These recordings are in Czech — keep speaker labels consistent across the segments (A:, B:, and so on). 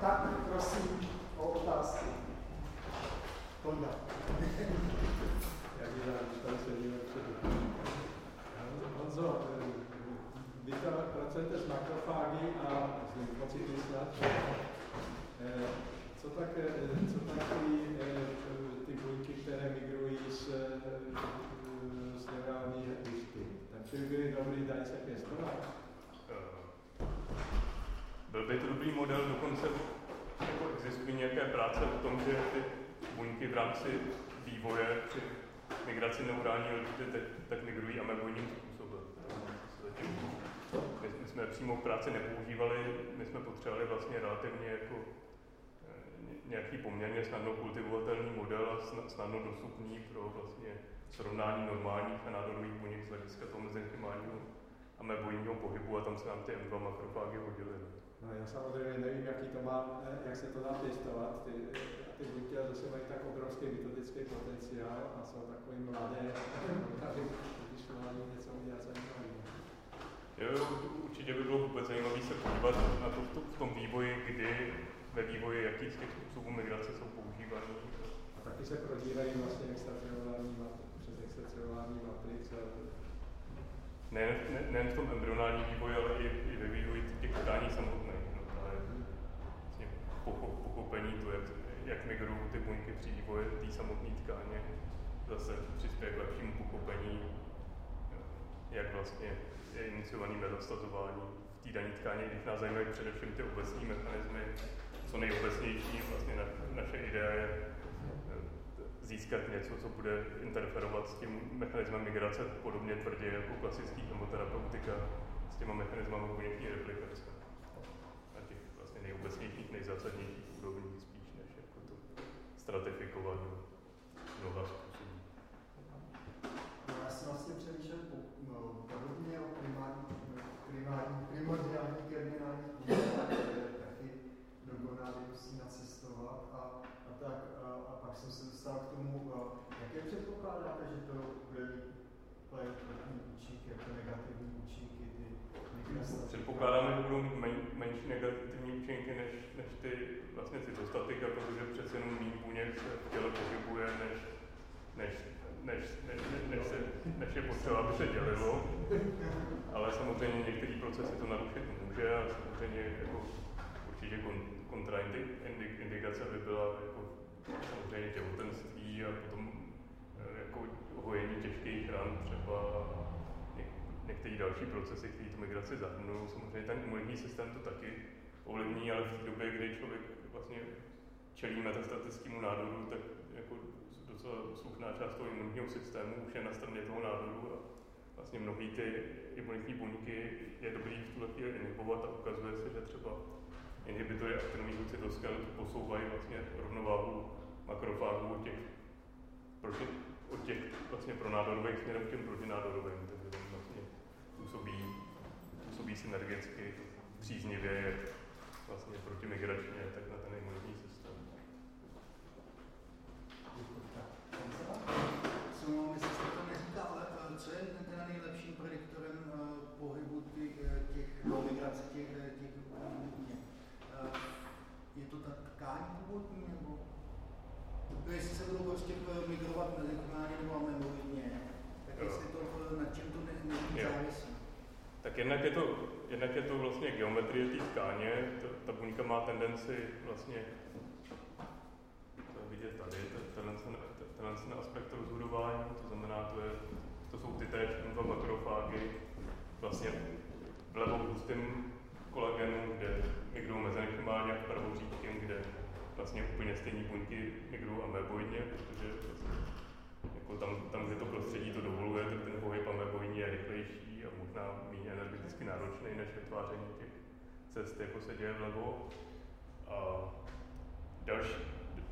A: Tak prosím o otázky. Tonda.
B: Jak je tam. Honzo, vy pracujete s makrofágy a s snad. Eh, co tak, eh, co tak ty, eh, ty buňky, které migrují z, z neurální hřišky? Takže by byly dobrý, dají se pěstovat?
C: Byl by to dobrý model, dokonce jako existují nějaké práce o tom, že ty buňky v rámci vývoje při migraci neurální tak, tak migrují ameboidním způsobem. My, jsme přímo v práci nepoužívali, my jsme potřebovali vlastně relativně jako eh, nějaký poměrně snadno kultivovatelný model a snadno dostupný pro vlastně srovnání normálních a nádorových buněk z hlediska toho mezenchymálního ameboidního pohybu se nám ty M2 makrofágy hodily.
B: No já samozřejmě nevím, jaký to má, eh, jak se to dá pěstovat. Ty, ty buňky zase mají tak obrovský metodický potenciál a jsou takový mladé, když mladí něco udělat zajímavý.
C: Jo, určitě by bylo vůbec zajímavé se podívat na to v tom vývoji, kdy ve vývoji, jaký z těch způsobů migrace jsou používány.
B: A taky se prodírají vlastně extracelulární přes extracelulární matrice.
C: Nejen, ne, nejen v tom embryonálním vývoji, ale i, i ve vývoji těch tkání samotných. No, právě vlastně pochopení to, jak, jak migrují ty buňky při vývoji té samotné tkáně, zase přispěje k lepšímu pochopení, jak vlastně je iniciovaný metastazování v té dané tkáně, když nás zajímají především ty obecní mechanismy, co nejobecnější, vlastně na, naše idea je získat něco, co bude interferovat s tím mechanismem migrace podobně tvrdě jako klasický chemoterapeutika s těma mechanismami buněční replikace. Na těch vlastně nejobecnějších, nejzásadnějších úrovních spíš, než jako to stratifikovat mnoha způsobů.
A: No, já jsem vlastně přemýšlel no, podobně o primární, primární, primordiální terminální taky do gonády musí nacestovat a, a tak a, pak jsem se dostal k tomu, jaké předpokládáte, že to bude mít protiprotní účinky, jako negativní účinky, ty
C: Předpokládáme, že budou mít men, menší negativní účinky než, než ty vlastně cytostatika, protože přece jenom méně buněk se v těle pohybuje, než, než, než, než, než, se, než je potřeba, aby se dělilo. Ale samozřejmě některé procesy to narušit může a samozřejmě jako určitě kontraindikace by byla jako samozřejmě těhotenství a potom eh, jako hojení těžkých ran třeba některé další procesy, které tu migraci zahrnují. Samozřejmě ten imunitní systém to taky ovlivní, ale v době, kdy člověk vlastně čelí metastatickému nádoru, tak jako docela slušná část toho imunitního systému už je na straně toho nádoru a vlastně mnohé ty imunitní buňky je dobrý v tuhle chvíli inhibovat a ukazuje se, že třeba inhibitory aktinového cytoskeletu posouvají vlastně rovnováhu makrofágů od těch, proti, od těch vlastně pronádorových směrem k těm protinádorovým, takže vlastně působí, působí synergicky příznivě, vlastně protimigračně, tak na ten imunitní systém.
D: Co myslím, že to neříká, ale eh, co je teda nejlepším prediktorem uh, pohybu těch, eh, těch no, migrace těch, těch uh, je to ta tkáň původní, nebo to jestli se budou prostě migrovat mezikránně nebo amemoidně, tak jestli to na čem to nezávisí.
C: Tak jednak je, to, jednak je to vlastně geometrie té tkáně, ta, ta buňka má tendenci vlastně, to vidět tady, tenhle, tenhle aspekt rozhodování, to znamená, to, je, to jsou ty té dva makrofágy, vlastně vlevo hustým kolagenu, kde migrují mezenchymálně a vpravo řídkem, kde vlastně úplně stejné buňky migrují ameboidně, protože vlastně jako tam, tam, kde to prostředí to dovoluje, tak ten pohyb ameboidní je rychlejší a možná méně energeticky náročný než vytváření těch cest, jako se děje vlevo. A další,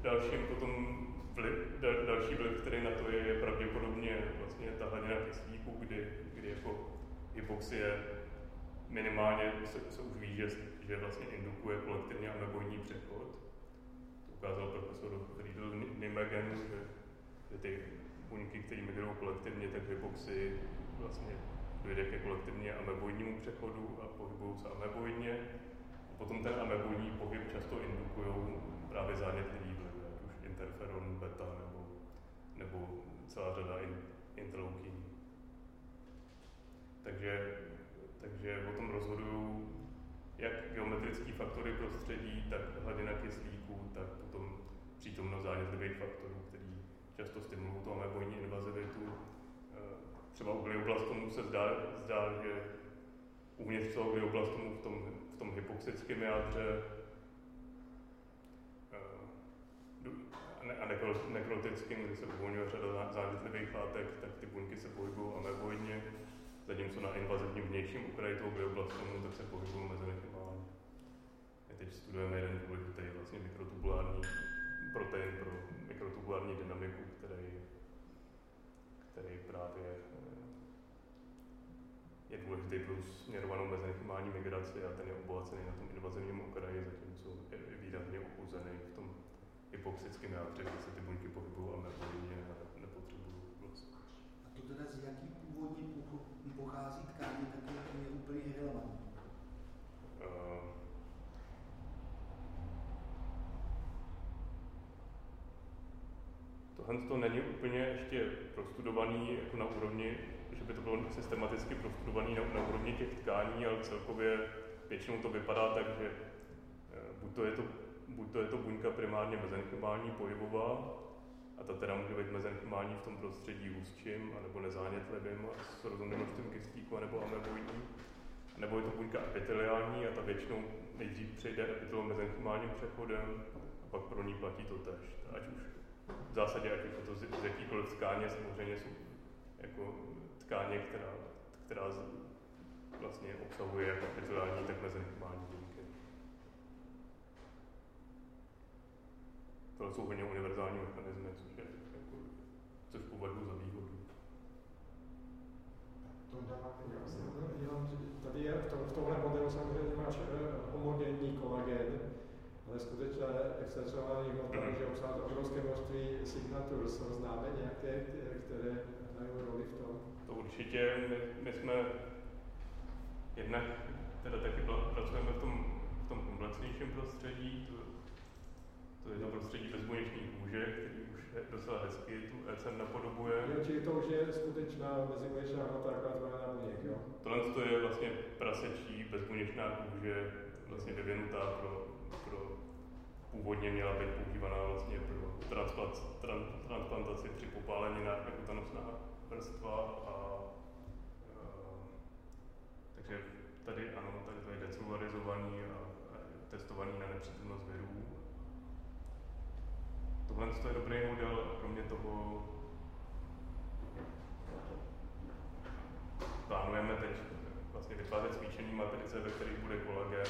C: dalším potom vliv, dal, další vliv, který na to je, je pravděpodobně vlastně ta hladina kyslíku, kdy, kdy jako hypoxie minimálně se, se už ví, že, že vlastně indukuje kolektivně ameboidní přechod. Ukázal profesor Riedel Nimegen, že, že ty buňky, které migrují kolektivně, tak hypoxii vlastně dojde ke kolektivně ameboidnímu přechodu a pohybují se ameboidně. A potom ten ameboidní pohyb často zánětlivý vlivy, ať už interferon, beta nebo, nebo celá řada in. Takže, takže o tom rozhodují jak geometrické faktory prostředí, tak hladina kyslíku, přítomnost zánětlivých faktorů, který často stimulují tu amebojní invazivitu. Eh, třeba u glioblastomů se zdá, zdá že uvnitř toho glioblastomu v tom, v tom hypoxickém jádře a nekrotickým, kdy se uvolňuje řada zánětlivých látek, tak ty buňky se pohybují ameboidně, zatímco na invazivním vnějším okraji toho glioblastomu tak se pohybují mezenechymálně. My dynamiku, který, který právě eh, je důležitý pro směrovanou mezenchymální migraci a ten je obohacený na tom invazivním okraji, zatímco je výrazně ochuzený v tom hypoxickém jádře, kde se ty buňky pohybují a metabolně nepotřebují
D: vlastně. A to teda z jaký původní pochází tkání, tak je úplně irrelevantní. Uh,
C: tohle to není úplně ještě prostudovaný jako na úrovni, že by to bylo systematicky prostudovaný na, na úrovni těch tkání, ale celkově většinou to vypadá tak, že eh, buď to je to buď to je to buňka primárně mezenchymální pohybová, a ta teda může být mezenchymální v tom prostředí hustším, anebo nezánětlivým a s rozumným množstvím kyslíku, anebo ameboidní. Nebo je to buňka epiteliální a ta většinou nejdřív přejde epitelo-mezenchymálním přechodem a pak pro ní platí to tež. Ať už v zásadě, už je to z, z jakýkoliv tkáně, samozřejmě jsou jako tkáně, která, která vlastně obsahuje jak epiteliální, tak mezenchymální to jsou hodně univerzální mechanismy, což je jako, což považuji za výhodu.
B: Tady je v, tom, v tomhle modelu samozřejmě uh, kolagen, ale skutečně extenzovaný hmota může obsahovat obrovské množství signatur. Jsou známe nějaké, které hrají roli v tom?
C: To určitě. My, my jsme jednak teda taky pracujeme v tom, v tom komplexnějším prostředí, to to je to prostředí bezbuněčný kůže, který už je docela hezky tu ECM napodobuje.
B: Jo, čili to už je skutečná bezbuněčná hmota, jako na buněk, jo?
C: Tohle to je vlastně prasečí bezbuněčná kůže, vlastně vyvinutá pro, pro původně měla být používaná vlastně pro transplant, tran, transplantaci při popáleninách jako ta nosná vrstva a, a takže tady ano, tady to je decelularizovaný a, a testovaný na nepřítomnost virů. Tohle je dobrý model kromě toho plánujeme teď vlastně vytvářet cvičení matrice, ve kterých bude kolagen,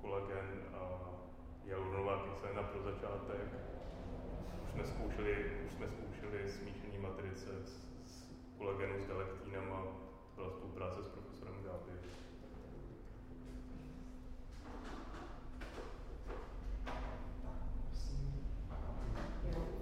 C: kolagen a hyaluronová kyselina pro začátek. Už jsme zkoušeli, už jsme zkoušeli smíšení matrice s, s kolagenu s galektínama, to byla spolupráce s profesorem Gábě.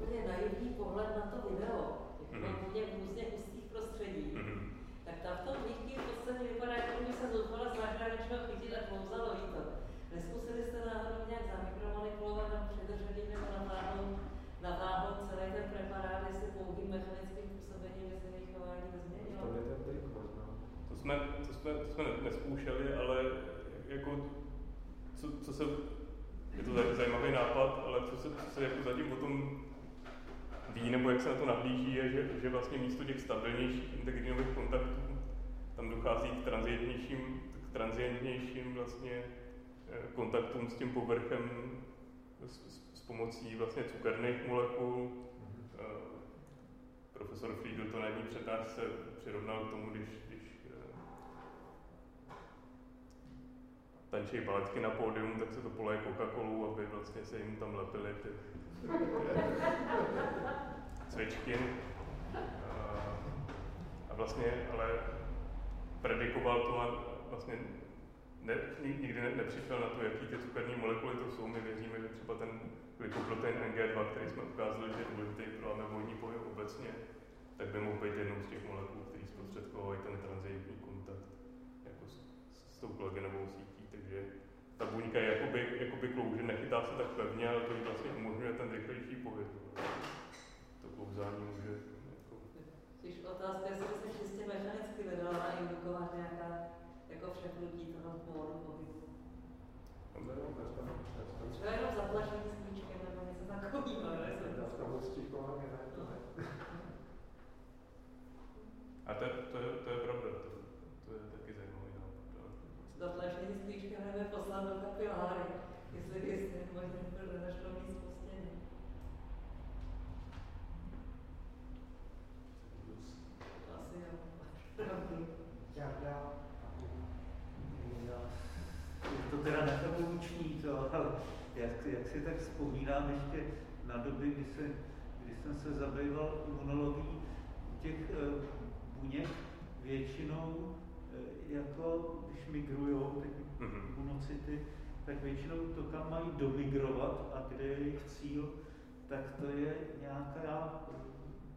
E: úplně naivní pohled na to video, jak mm-hmm. v různě hustých prostředí, mm-hmm. tak tam v tom v podstatě vypadá, jako by se zoufala z záchranečného chytit a klouzalo jí to. Neskusili jste náhodou nějak zamikromanipulovat a předržení nebo natáhnout, natáhnout celý ten preparát, jestli pouhým mechanickým působením by se jejich chování nezměnilo?
B: To je ten trik možná.
C: To jsme, to jsme, to jsme neskoušeli, ale jako co, co se je to zajímavý nápad, ale co se, co se jako zatím o tom ví, nebo jak se na to nahlíží, je, že, že vlastně místo těch stabilnějších integrinových kontaktů tam dochází k transientnějším, k transientnějším vlastně kontaktům s tím povrchem s, s, s pomocí vlastně cukerných molekul. Mm-hmm. Profesor Friedl to na jedné přednášce přirovnal k tomu, když, když eh, tančí baletky na pódium, tak se to poleje Coca-Colu, aby vlastně se jim tam lepily ty cvičky. A vlastně, ale predikoval to vlastně ne, nikdy ne, nepřišel na to, jaký ty cukerní molekuly to jsou. My věříme, že třeba ten glykoprotein NG2, který jsme ukázali, že je důležitý pro amebojní pohyb obecně, tak by mohl být jednou z těch molekul, který zprostředkovají ten transientní kontakt jako s, s tou kolagenovou sítí. Takže ta buňka je jakoby, jakoby klouže, nechytá se tak pevně, ale to jí vlastně umožňuje ten rychlejší pohyb. To klouzání může jako...
E: Když otázka, jestli se čistě mechanicky vydala na indukovat nějaká jako přepnutí toho módu pohybu. Třeba jenom zatlačení s klíčkem nebo něco takového.
C: A to, to, to je pravda, to, to je taky zajímavý nápad.
E: Zatlačení s klíčkem nebo poslat do kapiláry, jestli jestli možná to nenašlo víc postění. Asi jo. Pravdu.
A: Jarda,
F: Je to teda neevoluční, to, ale jak, jak si tak vzpomínám ještě na doby, kdy, se, kdy jsem se zabýval imunologií těch e, buněk, většinou e, jako, když migrují ty
C: Mhm.
F: imunocyty, tak většinou to, kam mají domigrovat a kde je jejich cíl, tak to je nějaká, eh,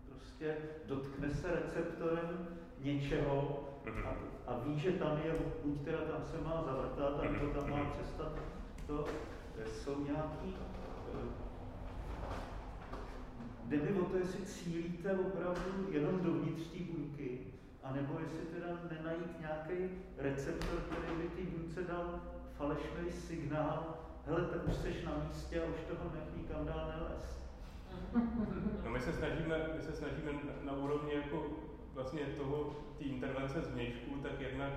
F: prostě dotkne se receptorem něčeho
C: Mhm.
F: a, a ví, že tam je, buď teda tam se má zavrtat, nebo tam má přestat. To eh, jsou nějaký, eh, jde mi o to, jestli cílíte opravdu jenom dovnitř té buňky, anebo jestli teda nenajít nějaký receptor, který by té buňce dal falešný signál, hele, tak už jsi na místě a už toho nech nikam dál nelez.
C: No my se snažíme, my se snažíme na, na úrovni jako vlastně toho, té intervence zvnějšku, tak jednak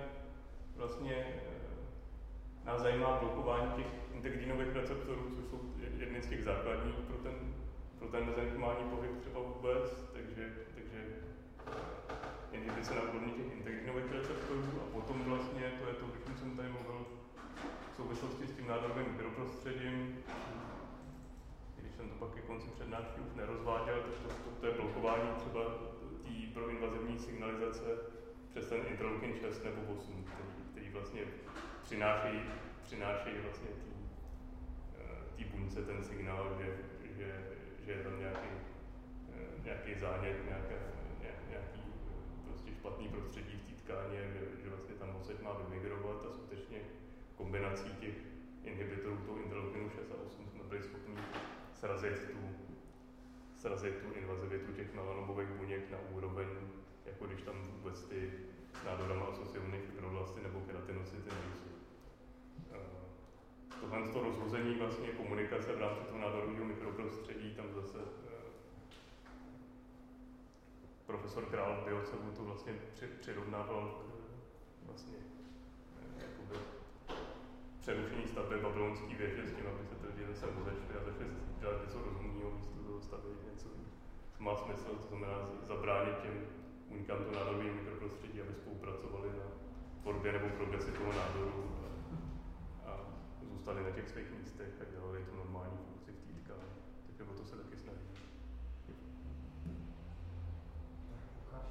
C: vlastně eh, nás zajímá blokování těch integrinových receptorů, což jsou jedny z těch základních pro ten, pro ten mezenchymální pohyb třeba vůbec, takže, takže eh, inhibice na úrovni těch integrinových receptorů a potom vlastně, to je to, o jsem tady mluvil, v souvislosti s tím nádorovým mikroprostředím, když jsem to pak ke konci přednášky už nerozváděl, tak to, to, to je blokování třeba té proinvazivní signalizace přes ten interleukin 6 nebo 8, který, který vlastně přináší, přináší vlastně té tý buňce ten signál, že, že, že je tam nějaký, eh, nějaký zánět, nějaké, ně- nějaký eh, prostě špatný prostředí v té tkáni, že, že vlastně tam oseď má vymigrovat a skutečně kombinací těch inhibitorů toho interleukinu 6 a 8 jsme byli schopni srazit tu, srazit tu invazivitu těch melanomových buněk na úroveň, jako když tam vůbec ty nádorama asociované fibroblasty nebo keratinocyty nejsou. Tohle to rozhození vlastně komunikace v rámci toho nádorového mikroprostředí, tam zase eh, profesor Král v Biocevu to vlastně při, přirovnával k eh, vlastně eh, jakoby přerušení stavby babylonské věže s tím, aby se ty lidi zase rozešli a začali dělat něco rozumného, místo toho stavit něco, co má smysl, to znamená zabránit těm buňkám to nádorové mikroprostředí, aby spolupracovali na tvorbě nebo progresi toho nádoru zůstali na těch svých místech a dělali tu normální funkci v té. Takže o to se taky snaží.
A: Lukáš,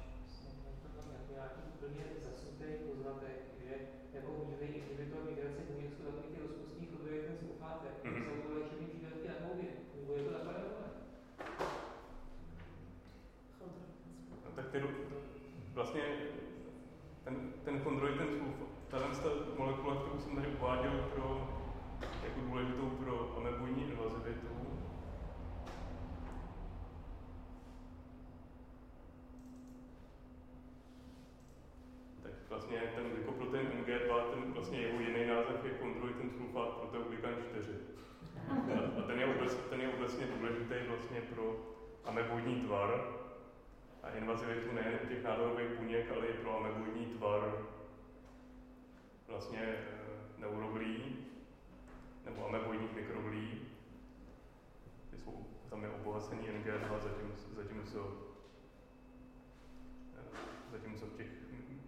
G: Jako nějaký úplně zasutý poznatek, že jako můžete inhibitor migrace buněk jsou takový ty rozpustní chodby, jak ten
C: Mhm.
G: jsou to přípravky na to?
C: No, tak ty, vlastně ten, ten chondroid, ten ta molekula, kterou jsem tady uváděl pro, jako důležitou pro amebojní invazivitu, tak vlastně ten glykoprotein MG2, ten vlastně jeho jiný název je chondroitin sulfát proteoglykan 4. A, ten, je obec, ten je obecně důležitý vlastně pro ameboidní tvar a invazivitu nejen těch nádorových buněk, ale i pro ameboidní tvar vlastně e, neuroglí nebo ameboidních mikroglí. Ty jsou, tam je obohacený NG2, zatímco, zatímco, e, zatímco v těch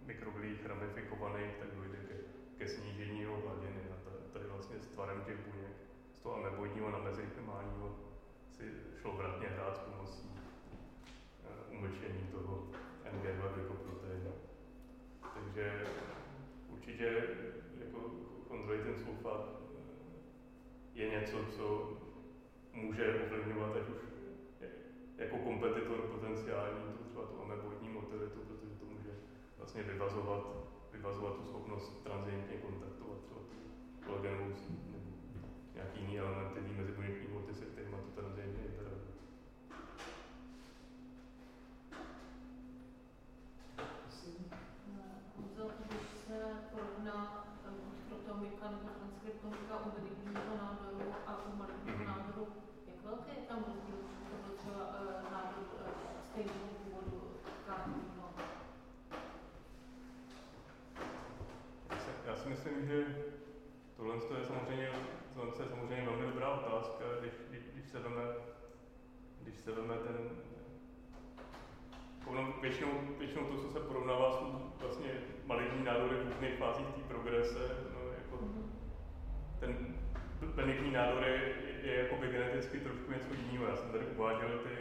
C: mikroglích ramifikovaných tak dojde ke, ke snížení jeho hladiny. A ta- tady vlastně s tvarem těch buněk, z toho ameboidního na mezichymálního si šlo vratně hrát s pomocí eh, umlčení toho NG2 glykoproteinu. Takže určitě jako chondroitin sulfat eh, je něco, co může ovlivňovat ať už je- jako kompetitor potenciální tu třeba tu ameboidní motilitu, protože to může vlastně vyvazovat, vyvazovat tu schopnost transientně kontaktovat třeba kolagenovou nebo nějaký jiný elementy, mezi buněční hmoty, se kterými to transient interaguje.
H: Honzo, když se porovná buď protomika nebo transkriptomika u benigního nádoru a u maligního
C: Mhm.
H: nádoru, jak velký je tam rozdíl, když to byl třeba eh, nádor eh, stejného původu tkání?
C: Já si, já si myslím, že tohle je samozřejmě, tohle je samozřejmě velmi dobrá otázka, když, když, když se veme, když se veme ten, ono většinou, většinou to, co se porovnává, jsou vlastně maligní nádory v různých fázích té progrese, no, jako ten benigní nádor je, je jakoby geneticky trošku něco jiného. Já jsem tady uváděl ty,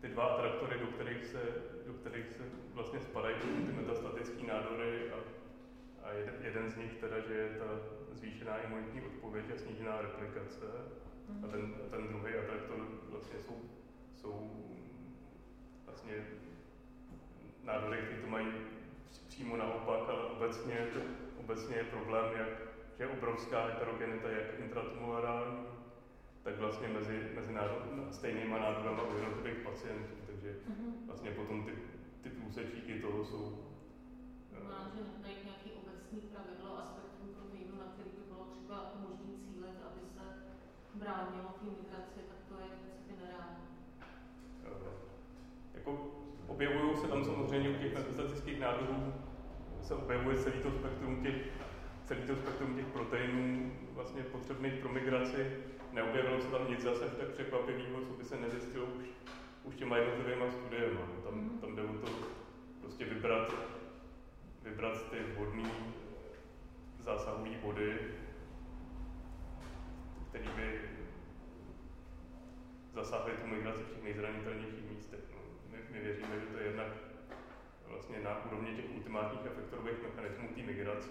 C: ty dva atraktory, do kterých se, do kterých se vlastně spadají ty metastatické nádory a, a jeden, jeden z nich teda, že je ta zvýšená imunitní odpověď a snížená replikace. A ten, ten druhý atraktor vlastně jsou, jsou vlastně nádory, které to mají přímo naopak, ale obecně, obecně je problém, jak, že je obrovská heterogenita jak intratumorální, tak vlastně mezi, mezi nádor, stejnýma nádorama u jednotlivých pacientů. Takže vlastně potom ty, ty průsečíky toho jsou
H: Znamená, že najít nějaký obecný pravidlo a spektrum proteinu, na který by bylo třeba možný cílet, aby se bránilo té migraci, tak to je přeci nereálné.
C: eh, jako objevují se tam samozřejmě u těch metastatických nádorů se objevuje celý to spektrum těch, celý to spektrum těch proteinů vlastně potřebných pro migraci. Neobjevilo se tam nic zase tak překvapivého, co by se nezjistilo už, už těma jednotlivýma studiemi. Tam, tam jde o to prostě vybrat, vybrat ty vhodné zásahové body, které by zasáhly tu migraci v těch nejzranitelnějších místech. No, my, my věříme, že to je jednak vlastně na úrovni těch ultimátních efektorových mechanismů té migrace,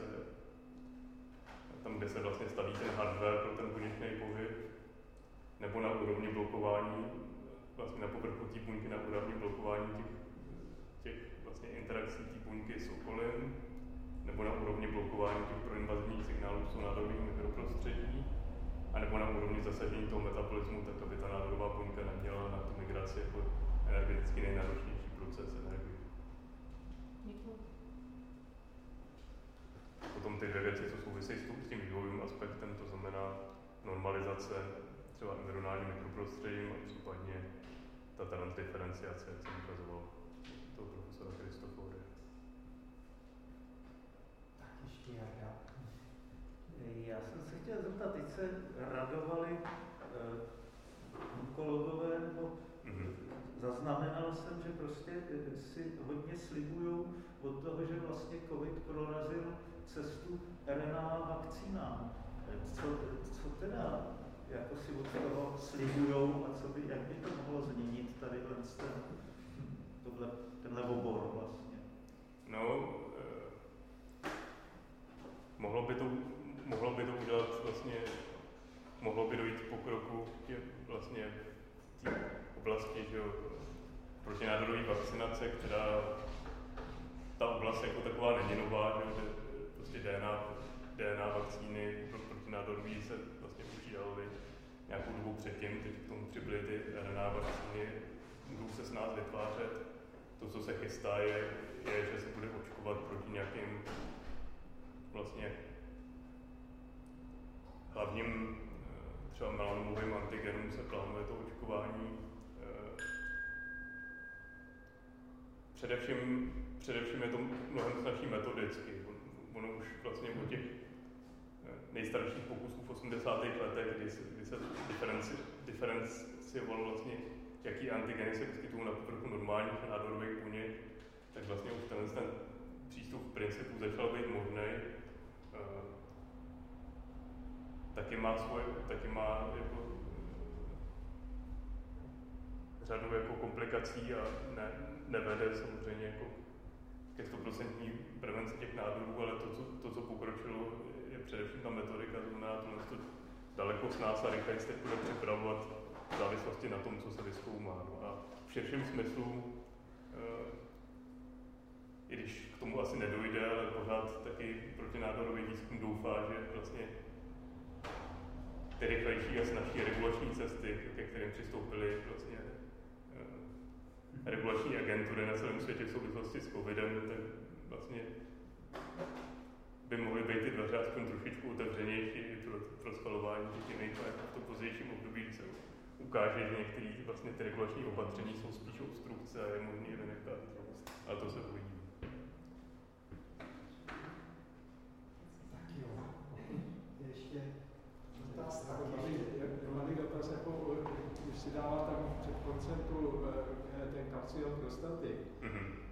C: tam, kde se vlastně staví ten hardware pro ten buněčný pohyb, nebo na úrovni blokování, vlastně na povrchu té buňky, na úrovni blokování těch, těch vlastně interakcí té buňky s okolím, nebo na úrovni blokování těch proinvazivních signálů z nádorových mikroprostředí, a nebo na úrovni zasažení toho metabolismu, tak aby ta nádorová buňka neměla na tu migraci jako energeticky nejnáročnější proces Potom ty dvě věci, co souvisejí s tím vývojovým aspektem, to znamená normalizace třeba environálním mikroprostředím a případně ta transdiferenciace, jak jsem ukazoval toho profesora Kristofory.
A: Tak ještě Jarda.
F: Já jsem se chtěl zeptat, teď se radovali eh, onkologové, nebo. Zaznamenal jsem, že prostě eh, si hodně slibují od toho, že vlastně COVID prorazil cestu RNA vakcínám. Eh, Co, co teda jako si od toho slibujou a co by, jak by to mohlo změnit tady ten, tohle, tenhle obor vlastně?
C: No, eh, mohlo by to, mohlo by to udělat vlastně, mohlo by dojít k pokroku vlastně oblasti, že jo, protinádorové vakcinace, která ta oblast jako taková není nová, že jo, prostě DNA, DNA vakcíny pro protinádorový se vlastně počítaly nějakou dobu předtím, teď k tomu přibyly ty RNA vakcíny, budou se s nás vytvářet. To, co se chystá, je, je, že se bude očkovat proti nějakým vlastně hlavním eh, třeba melanomovým antigenům se plánuje to očkování. Především, především je to mnohem snažší metodicky. On- Ono už vlastně od těch eh, nejstarších pokusů v 80. letech, kdy se, kdy se diferenci, diferenciovalo vlastně, jaký antigeny se vyskytují na povrchu normálních nádorových buněk, tak vlastně už tenhle ten přístup v principu začal být možný. Eh, Taky má svoje, taky má jako eh, řadu jako komplikací a ne, nevede samozřejmě jako ke 100% prevenci těch nádorů, ale to, co, to, co pokročilo, je především ta metodika, to znamená tohle to daleko s nás a rychleji se bude připravovat v závislosti na tom, co se vyskoumá. No a v širším smyslu eh, i když k tomu asi nedojde, ale pořád taky protinádorový výzkum doufá, že vlastně ty rychlejší a snažší regulační cesty, ke kterým přistoupily vlastně eh, regulační agentury na celém světě v souvislosti s covidem, tak vlastně by mohly být ty dveře aspoň trošičku otevřenější pro, pro schvalování těch jiných v tom pozdějším období se ukáže, že některé vlastně ty regulační opatření jsou spíš obstrukce a je možné je vynechat. Ale to se uvidí.
A: Tak jo. Ještě otázka.
B: Malý dotaz, jako, když si dává tam před eh, ten kapcion prostaty, mm-hmm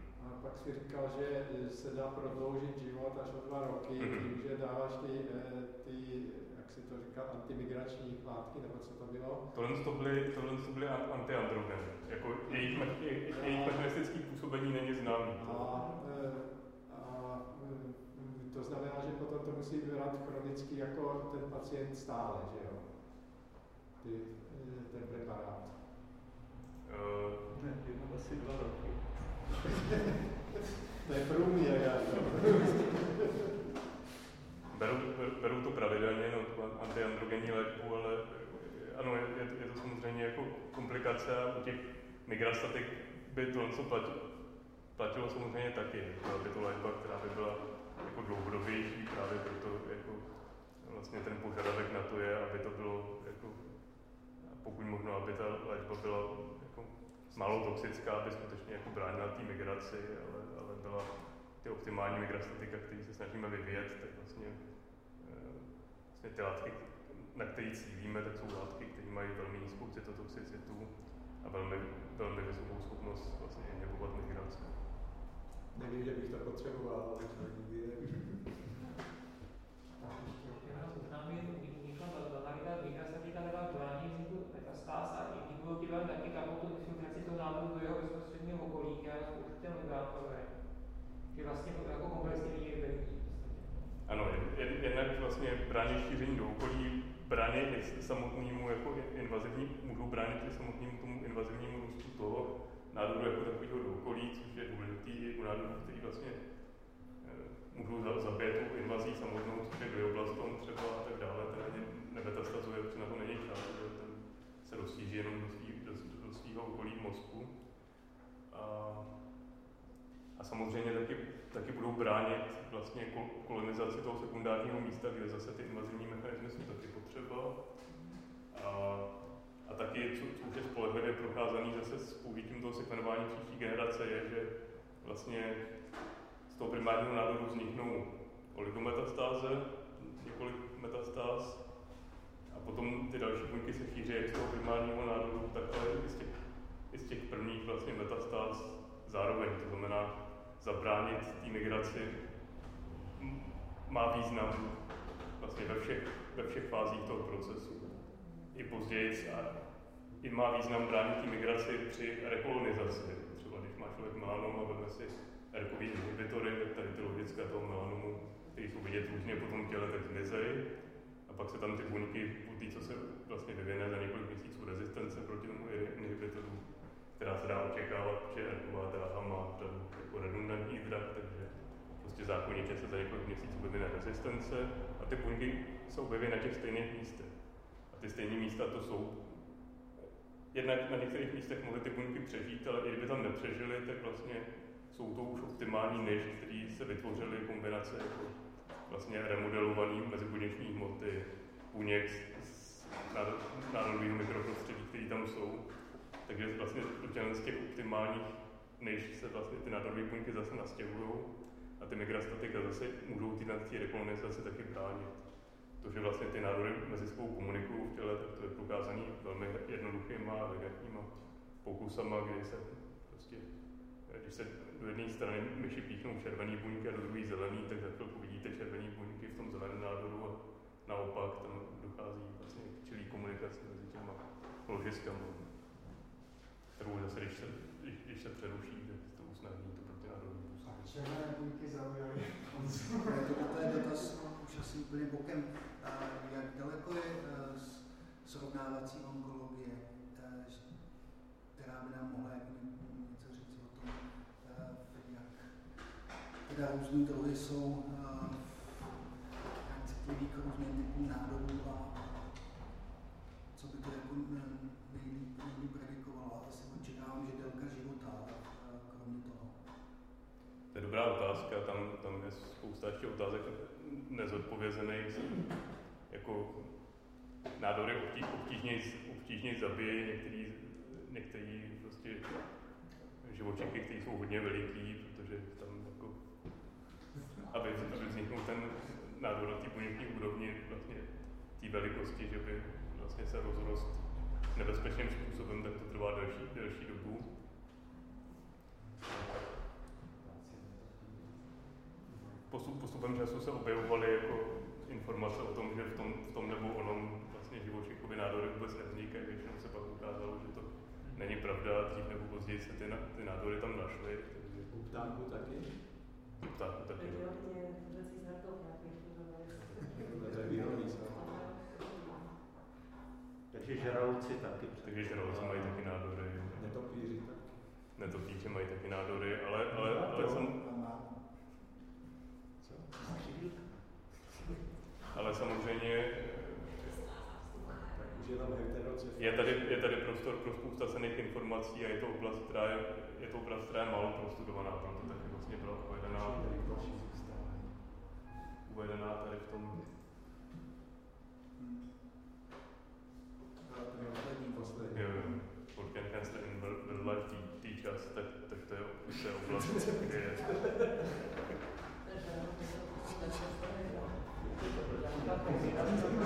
B: pak si říkal, že se dá prodloužit život až o dva roky, mm-hmm. tím, že dáváš ty, eh, ty, jak si to říká, antimigrační látky, nebo co to bylo?
C: Tohle to byly, tohle to byly antiandrogeny. Jako jejich, jejich, jejich mechanistické působení není známý.
B: A, eh, a, to znamená, že potom to musí brát chronicky jako ten pacient stále, že jo? Ty, ten preparát.
F: Uh, ne, asi dva roky.
B: to je průměr, já
C: beru, beru, beru, to pravidelně, no, tu antiandrogenní léčbu, ale ano, je, je, je to samozřejmě jako komplikace a u těch migrastatik by to, co platilo, platilo samozřejmě taky, byla by to léčba, která by byla jako dlouhodobější, právě proto jako vlastně ten požadavek na to je, aby to bylo jako, pokud možno, aby ta léčba byla málo toxická, aby skutečně jako bránila té migraci, ale, ale byla ty optimální migrastatika, který se snažíme vyvíjet, tak vlastně, eh, vlastně ty látky, na které cílíme, tak jsou látky, které mají velmi nízkou cytotoxicitu a velmi, velmi vysokou schopnost vlastně inhibovat migraci.
B: Nevím, že bych to potřeboval, ale to nikdy nevím.
G: taky kapotu nádoru do jeho bezprostředního okolí, která jsou určitě migrátorové, že vlastně to jako komplexně viděli ve lidí.
C: Ano, jednak vlastně brání šíření do okolí, brání i samotnému jako invazivní, můžou bránit i samotnému tomu invazivnímu růstu toho nádoru jako takového do okolí, což je důležitý u nádorů, který vlastně e, můžou zabít tu invazí samotnou, což je glioblastom třeba a tak dále, teda nemetastazuje, protože na to není čas, že ten se rozšíří jenom do svého okolí mozku. A, a samozřejmě taky, taky budou bránit vlastně kolonizaci toho sekundárního místa, kde zase ty invazivní mechanismy jsou taky potřeba. A, a taky, co, co už je spolehlivě procházaný zase s použitím toho sekvenování příští generace, je, že vlastně z toho primárního nádoru vzniknou oligometastáze, několik metastáz, a potom ty další buňky se šíří z toho primárního nádoru, tak ale i z těch i z těch prvních vlastně metastáz zároveň. To znamená, zabránit té migraci má význam vlastně ve všech, ve všech fázích toho procesu. I později a i má význam bránit migraci při rekolonizaci. Třeba když má člověk melanom a vezme si erkový inhibitory, tak tady ty logické toho melanomu, které jsou vidět různě po tom těle, tak zmizejí. A pak se tam ty buňky, po té, co se vlastně vyvine za několik měsíců rezistence proti tomu inhibitoru, která se dá očekávat, že erková dráha má řadu jako redundantních drah, takže prostě zákonitě se za několik měsíců vyvine rezistence a ty buňky jsou objeví na těch stejných místech. Ty stejné místa to jsou Jednak na některých místech mohly ty buňky přežít, ale i kdyby tam nepřežily, tak vlastně jsou to už optimální než, který se vytvořily kombinace jako vlastně remodelovaný mezibuněční hmoty, buněk z národního mikroprostředí, které tam jsou takže vlastně z těch optimálních, než se vlastně ty nádorové buňky zase nastěhují a ty migrastatika zase můžou ty té rekolonizaci taky bránit. To, že vlastně ty nádory mezi sebou komunikují v těle, tak to je prokázané velmi jednoduchýma a elegantníma pokusama, kdy se prostě, když se do jedné strany myši píchnou červený buňky a do druhé zelený, tak za chvilku vidíte červený buňky v tom zeleném nádoru a naopak tam dochází vlastně k čilý komunikaci mezi těma ložiskama kterou zase, když se, když, když se přeruší, tak to usnadní to protinárodní působení.
A: Červené buňky zaujaly.
D: To je dotaz už asi úplně bokem. Jak daleko je e, srovnávací onkologie, e, která by nám mohla něco říct o tom, e, jak teda různý druhy jsou citlivých různých typů nádorů a co by to jako nejlíp, nejlíp predikovalo. Asi očekávám, že délka života, kromě toho.
C: To je dobrá otázka, tam, tam je spousta ještě otázek nezodpovězených, jako nádory obtí, obtížněji, obtížněji zabíjejí, některý, některý prostě živočichy, které jsou hodně veliký, protože tam jako, aby, aby vzniknul ten nádor na té buněční úrovni vlastně té velikosti, že by vlastně se rozrost nebezpečným způsobem, tak to trvá delší, delší dobu. Postup, postupem času se objevovaly jako informace o tom, že v tom, v tom nebo onom vlastně živočichově nádory vůbec nevznikají. Většinou se pak ukázalo, že to není pravda, dřív nebo později se ty, ty nádory tam našly. Takže...
B: U ptáků taky?
C: U ptáků taky.
F: Takže žraloci taky.
C: Takže žraloci mají taky nádory.
B: Netopíři taky.
C: Netopíři mají taky nádory, ale, ale, ale, sam, ale samozřejmě je tady, je tady prostor pro spousta cených informací a je to oblast, která je, je to oblast, která je málo prostudovaná, proto taky vlastně byla uvedená, uvedená tady v tom. Jo, jo. What can cancer in wildlife teach us, tak, tak to je, to je oblast, kde je Thank you.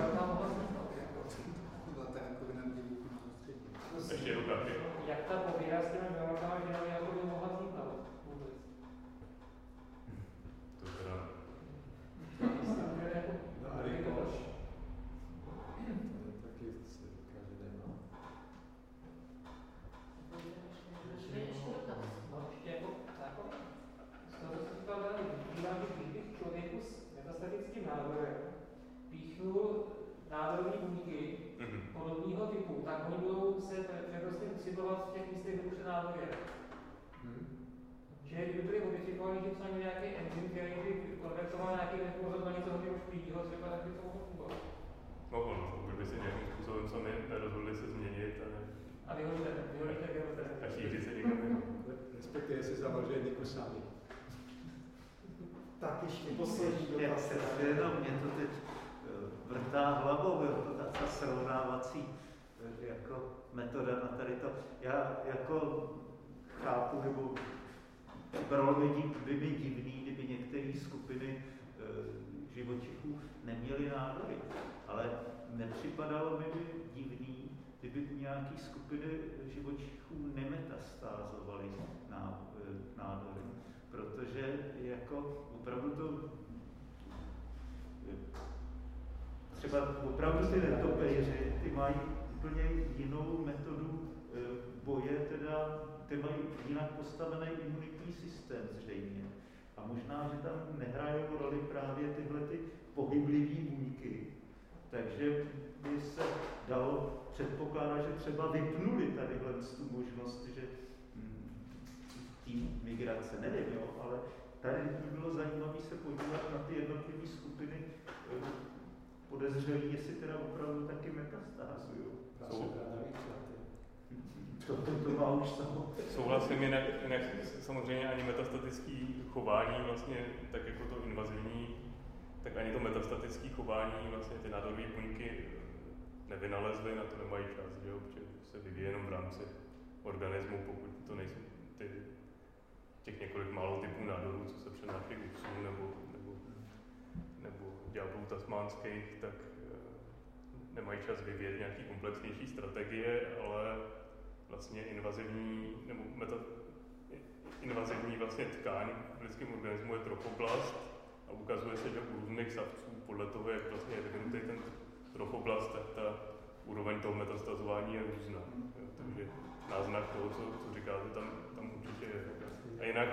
G: Jak
H: dotaz.
G: se
F: jenom mě to teď eh, vrtá hlavou, jo, ta, ta srovnávací eh, jako metoda na tady to. Já jako chápu, nebo připadalo by, by mi divný, kdyby některé skupiny e, živočichů neměly nádory. Ale nepřipadalo by mi divný, kdyby nějaké skupiny živočichů nemetastázovaly ná, nádory. Protože jako opravdu to třeba opravdu ty netopejři, ty mají úplně jinou metodu e, boje, teda ty mají jinak postavený imunitní systém zřejmě. A možná, že tam nehrajou roli právě tyhle ty pohyblivé buňky. Takže by se dalo předpokládat, že třeba vypnuli tadyhle tu možnost, že hm, tým migrace, nevím, jo, ale tady by bylo zajímavé se podívat na ty jednotlivé skupiny eh, podezřelí, jestli teda opravdu taky metastázují. To, to, to má už samo.
C: Souhlasím, jinak, jinak samozřejmě ani metastatický chování, vlastně tak jako to invazivní, tak ani to metastatické chování, vlastně ty nádorové buňky nevynalezly, na to nemají čas, že jo, protože se vyvíjí jenom v rámci organismu, pokud to nejsou ty, těch několik málo typů nádorů, co se přenáší u psů nebo, nebo, nebo ďáblů tasmánských, tak eh, nemají čas vyvíjet nějaký komplexnější strategie, ale vlastně invazivní, nebo meta, invazivní vlastně tkáň v lidském organismu je trofoblast a ukazuje se, že u různých savců, podle toho, jak vlastně je vyvinutý ten trofoblast, tak ta úroveň toho metastazování je různá. Takže náznak toho, co, co říkáte, tam, tam jinak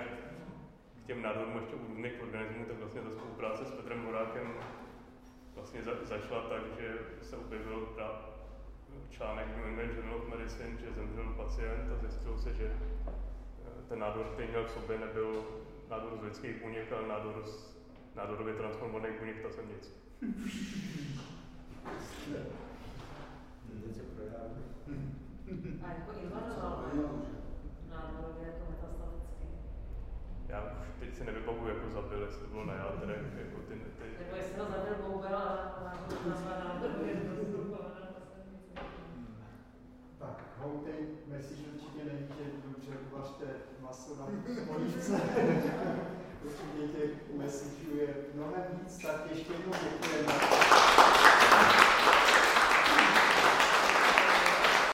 C: k těm nádorům ještě u různých organismů, tak vlastně ta spolupráce s Petrem Horákem vlastně za, začala tak, že se objevil právě článek v New England Journal of Medicine, že zemřel pacient a zjistilo se, že eh, ten nádor, který měl v sobě, nebyl nádor z lidských buněk, ale nádor z nádorově transformovaných buněk, to jsem nic.
E: A jako invazová nádorově jako.
C: Já už teď si nevybavuju, jako zabil, jestli to bylo na játrech, jako ty, ty,
E: Nebo jestli ho zabil boubel a nádorově
A: Tak, houtej message určitě není, že dobře uvařte maso na polívce. určitě těch messageů je mnohem víc, tak ještě jednou děkuji.